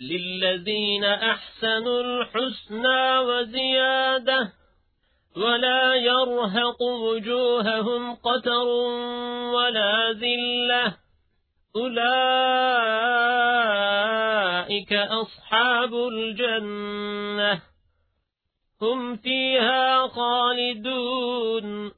للذين أحسنوا الحسنى وزيادة ولا يرهق وجوههم قتر ولا ذلة أولئك أصحاب الجنة هم فيها خالدون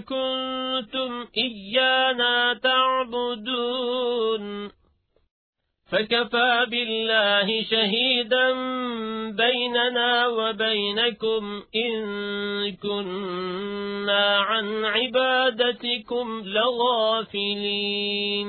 كنتم إيانا تعبدون. فكفى بالله شهيدا بيننا وبينكم إن كنا عن عبادتكم لغافلين.